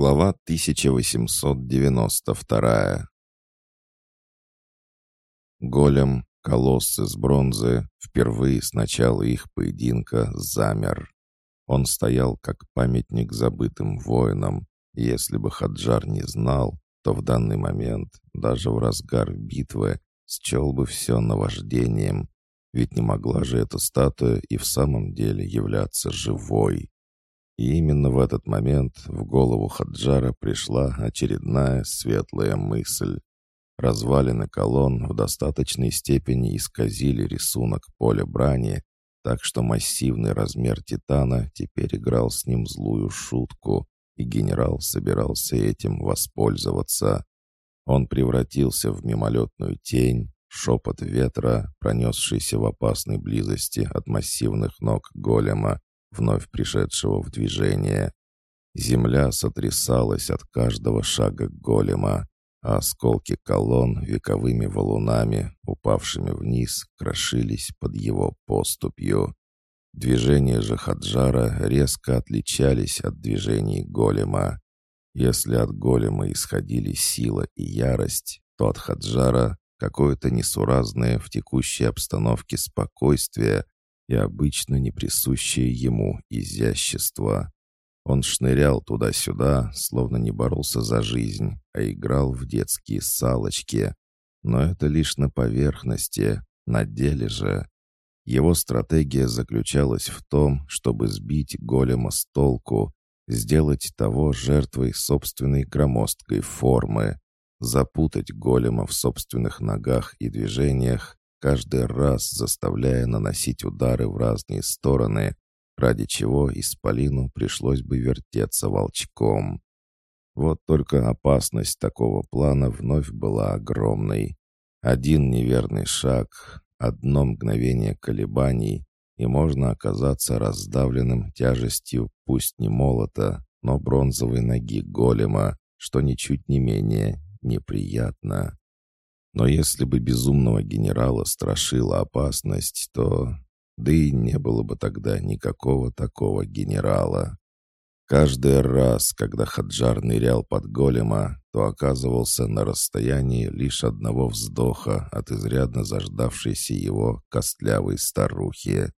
Глава 1892 Голем, колосс из бронзы, впервые с начала их поединка замер. Он стоял как памятник забытым воинам, и если бы Хаджар не знал, то в данный момент, даже в разгар битвы, счел бы все наваждением, ведь не могла же эта статуя и в самом деле являться живой. И именно в этот момент в голову Хаджара пришла очередная светлая мысль. Развалины колонн в достаточной степени исказили рисунок поля брани, так что массивный размер Титана теперь играл с ним злую шутку, и генерал собирался этим воспользоваться. Он превратился в мимолетную тень, шепот ветра, пронесшийся в опасной близости от массивных ног голема, вновь пришедшего в движение. Земля сотрясалась от каждого шага голема, а осколки колонн вековыми валунами, упавшими вниз, крошились под его поступью. Движения же Хаджара резко отличались от движений голема. Если от голема исходили сила и ярость, то от Хаджара какое-то несуразное в текущей обстановке спокойствие и обычно не присущее ему изящество. Он шнырял туда-сюда, словно не боролся за жизнь, а играл в детские салочки. Но это лишь на поверхности, на деле же. Его стратегия заключалась в том, чтобы сбить голема с толку, сделать того жертвой собственной громоздкой формы, запутать голема в собственных ногах и движениях, каждый раз заставляя наносить удары в разные стороны, ради чего Исполину пришлось бы вертеться волчком. Вот только опасность такого плана вновь была огромной. Один неверный шаг, одно мгновение колебаний, и можно оказаться раздавленным тяжестью пусть не молота, но бронзовой ноги голема, что ничуть не менее неприятно. Но если бы безумного генерала страшила опасность, то... Да и не было бы тогда никакого такого генерала. Каждый раз, когда Хаджар нырял под голема, то оказывался на расстоянии лишь одного вздоха от изрядно заждавшейся его костлявой старухи.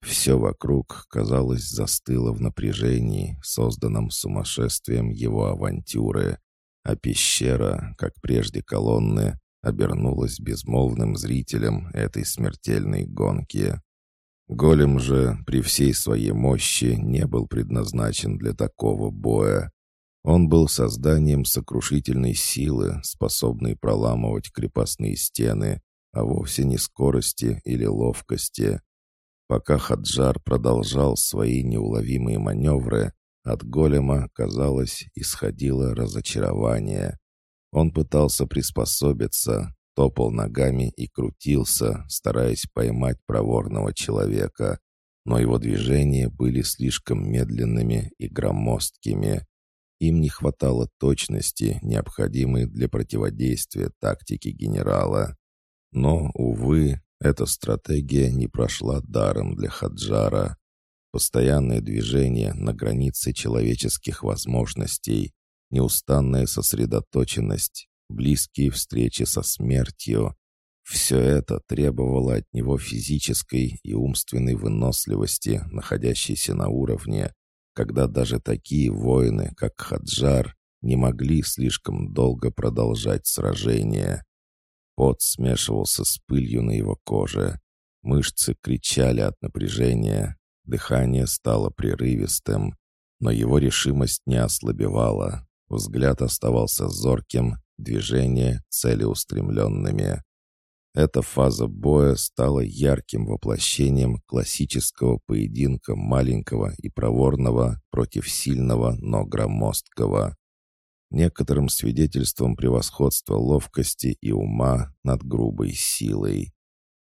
Все вокруг, казалось, застыло в напряжении, созданном сумасшествием его авантюры, а пещера, как прежде колонны, обернулась безмолвным зрителем этой смертельной гонки. Голем же при всей своей мощи не был предназначен для такого боя. Он был созданием сокрушительной силы, способной проламывать крепостные стены, а вовсе не скорости или ловкости. Пока Хаджар продолжал свои неуловимые маневры, от голема, казалось, исходило разочарование. Он пытался приспособиться, топал ногами и крутился, стараясь поймать проворного человека, но его движения были слишком медленными и громоздкими. Им не хватало точности, необходимой для противодействия тактике генерала. Но, увы, эта стратегия не прошла даром для Хаджара. Постоянное движение на границе человеческих возможностей, неустанная сосредоточенность, близкие встречи со смертью. Все это требовало от него физической и умственной выносливости, находящейся на уровне, когда даже такие воины, как Хаджар, не могли слишком долго продолжать сражение. Пот смешивался с пылью на его коже. Мышцы кричали от напряжения. Дыхание стало прерывистым, но его решимость не ослабевала. Взгляд оставался зорким, движения целеустремленными. Эта фаза боя стала ярким воплощением классического поединка маленького и проворного против сильного, но громоздкого. Некоторым свидетельством превосходства ловкости и ума над грубой силой.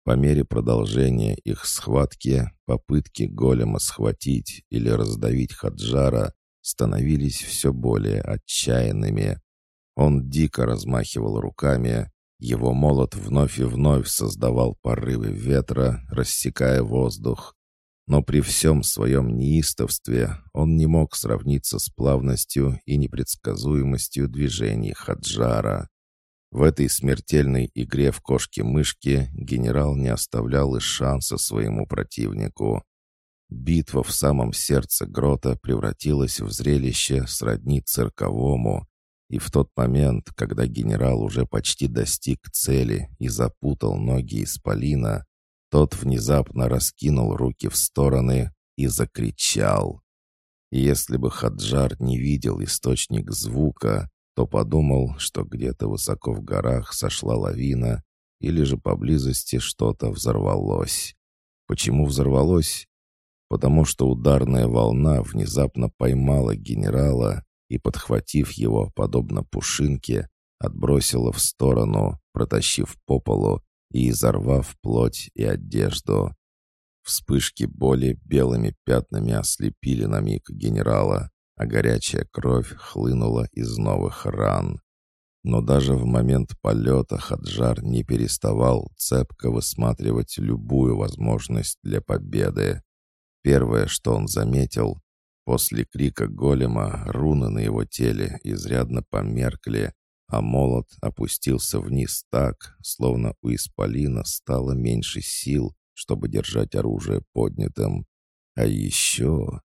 По мере продолжения их схватки, попытки голема схватить или раздавить Хаджара становились все более отчаянными. Он дико размахивал руками, его молот вновь и вновь создавал порывы ветра, рассекая воздух. Но при всем своем неистовстве он не мог сравниться с плавностью и непредсказуемостью движений Хаджара. В этой смертельной игре в кошки-мышки генерал не оставлял и шанса своему противнику. Битва в самом сердце грота превратилась в зрелище сродни цирковому, и в тот момент, когда генерал уже почти достиг цели и запутал ноги исполина, тот внезапно раскинул руки в стороны и закричал. если бы Хаджар не видел источник звука, то подумал, что где-то высоко в горах сошла лавина или же поблизости что-то взорвалось. Почему взорвалось? Потому что ударная волна внезапно поймала генерала и, подхватив его, подобно пушинке, отбросила в сторону, протащив по полу и изорвав плоть и одежду. Вспышки боли белыми пятнами ослепили на миг генерала, а горячая кровь хлынула из новых ран. Но даже в момент полета Хаджар не переставал цепко высматривать любую возможность для победы. Первое, что он заметил, после крика голема руны на его теле изрядно померкли, а молот опустился вниз так, словно у исполина стало меньше сил, чтобы держать оружие поднятым. А еще...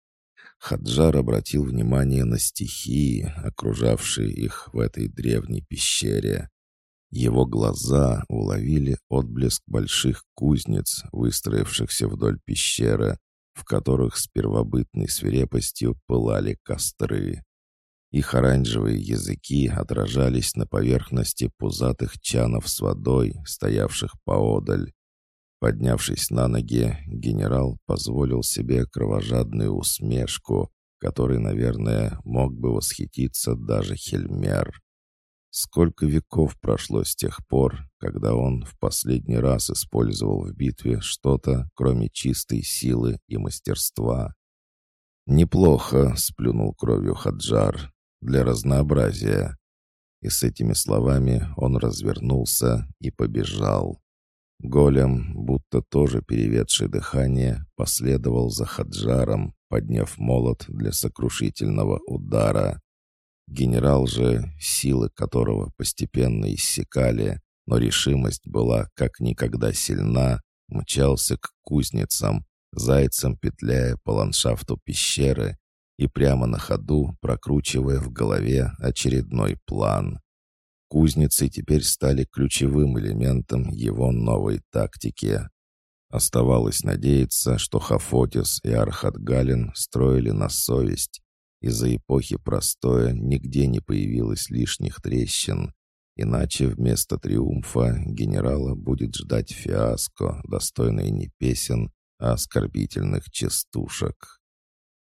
Хаджар обратил внимание на стихии, окружавшие их в этой древней пещере. Его глаза уловили отблеск больших кузнец, выстроившихся вдоль пещеры, в которых с первобытной свирепостью пылали костры. Их оранжевые языки отражались на поверхности пузатых чанов с водой, стоявших поодаль. Поднявшись на ноги, генерал позволил себе кровожадную усмешку, которой, наверное, мог бы восхититься даже Хельмер. Сколько веков прошло с тех пор, когда он в последний раз использовал в битве что-то, кроме чистой силы и мастерства? «Неплохо», — сплюнул кровью Хаджар для разнообразия. И с этими словами он развернулся и побежал. Голем, будто тоже переведший дыхание, последовал за Хаджаром, подняв молот для сокрушительного удара. Генерал же, силы которого постепенно иссякали, но решимость была как никогда сильна, мчался к кузницам, зайцем петляя по ландшафту пещеры и прямо на ходу прокручивая в голове очередной план. Кузницы теперь стали ключевым элементом его новой тактики. Оставалось надеяться, что Хафотис и Архатгалин строили на совесть. Из-за эпохи простоя нигде не появилось лишних трещин. Иначе вместо триумфа генерала будет ждать фиаско, достойное не песен, а оскорбительных частушек.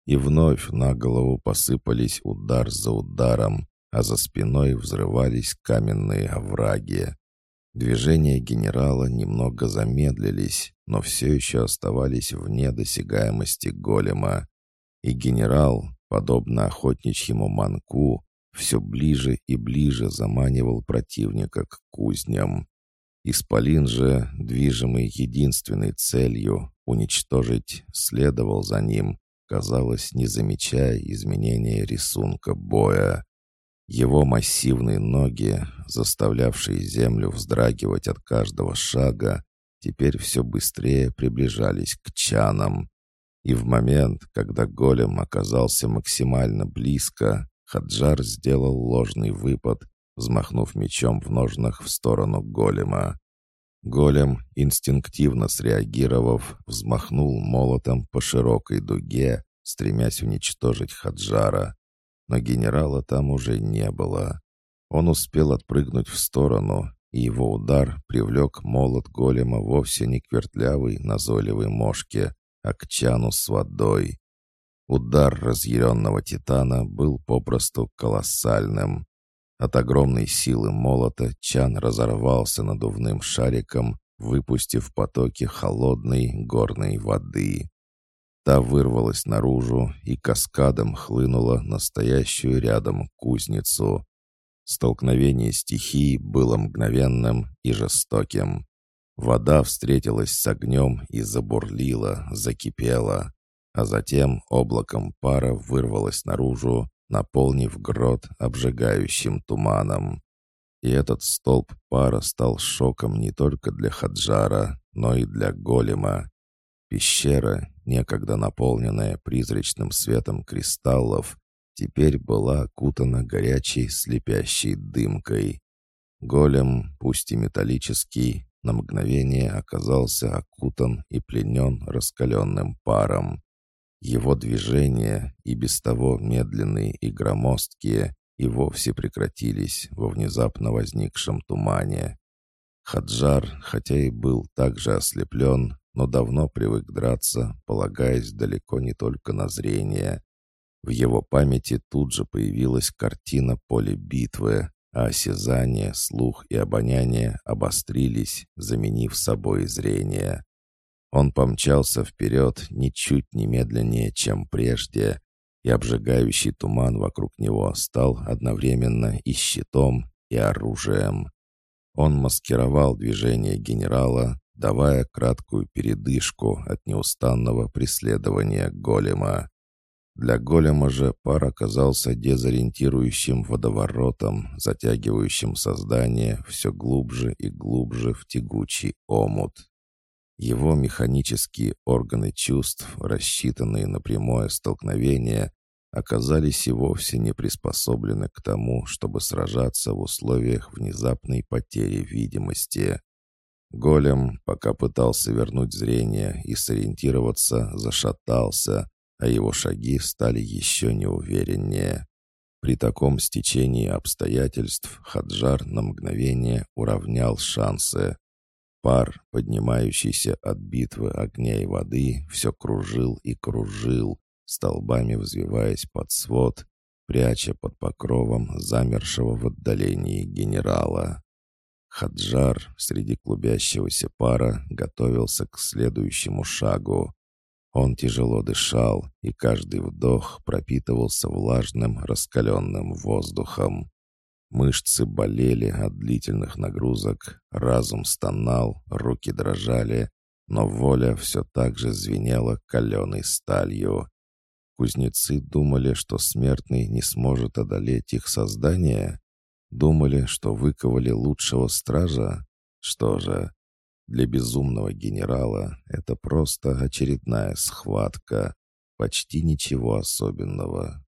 И вновь на голову посыпались удар за ударом, а за спиной взрывались каменные овраги. Движения генерала немного замедлились, но все еще оставались вне досягаемости голема. И генерал, подобно охотничьему манку, все ближе и ближе заманивал противника к кузням. Исполин же, движимый единственной целью — уничтожить, следовал за ним, казалось, не замечая изменения рисунка боя. Его массивные ноги, заставлявшие землю вздрагивать от каждого шага, теперь все быстрее приближались к чанам. И в момент, когда голем оказался максимально близко, Хаджар сделал ложный выпад, взмахнув мечом в ножнах в сторону голема. Голем, инстинктивно среагировав, взмахнул молотом по широкой дуге, стремясь уничтожить Хаджара. Но генерала там уже не было. Он успел отпрыгнуть в сторону, и его удар привлек молот голема вовсе не к вертлявой назойливой мошке, а чану с водой. Удар разъяренного титана был попросту колоссальным. От огромной силы молота Чан разорвался надувным шариком, выпустив потоки холодной горной воды. Та вырвалась наружу и каскадом хлынула настоящую рядом кузницу. Столкновение стихий было мгновенным и жестоким. Вода встретилась с огнем и забурлила, закипела, а затем облаком пара вырвалось наружу, наполнив грот обжигающим туманом. И этот столб пара стал шоком не только для Хаджара, но и для голема. Пещера, некогда наполненная призрачным светом кристаллов, теперь была окутана горячей слепящей дымкой. Голем, пусть и металлический, на мгновение оказался окутан и пленен раскаленным паром. Его движения, и без того медленные и громоздкие, и вовсе прекратились во внезапно возникшем тумане. Хаджар, хотя и был также ослеплен, но давно привык драться, полагаясь далеко не только на зрение. В его памяти тут же появилась картина поля битвы, а осязание, слух и обоняние обострились, заменив собой зрение. Он помчался вперед ничуть не медленнее, чем прежде, и обжигающий туман вокруг него стал одновременно и щитом, и оружием. Он маскировал движение генерала, давая краткую передышку от неустанного преследования голема. Для голема же пар оказался дезориентирующим водоворотом, затягивающим создание все глубже и глубже в тягучий омут. Его механические органы чувств, рассчитанные на прямое столкновение, оказались и вовсе не приспособлены к тому, чтобы сражаться в условиях внезапной потери видимости. Голем, пока пытался вернуть зрение и сориентироваться, зашатался, а его шаги стали еще неувереннее. При таком стечении обстоятельств Хаджар на мгновение уравнял шансы. Пар, поднимающийся от битвы огня и воды, все кружил и кружил, столбами взвиваясь под свод, пряча под покровом замершего в отдалении генерала. Хаджар среди клубящегося пара готовился к следующему шагу. Он тяжело дышал, и каждый вдох пропитывался влажным, раскаленным воздухом. Мышцы болели от длительных нагрузок, разум стонал, руки дрожали, но воля все так же звенела каленой сталью. Кузнецы думали, что смертный не сможет одолеть их создание? Думали, что выковали лучшего стража? Что же, для безумного генерала это просто очередная схватка. Почти ничего особенного.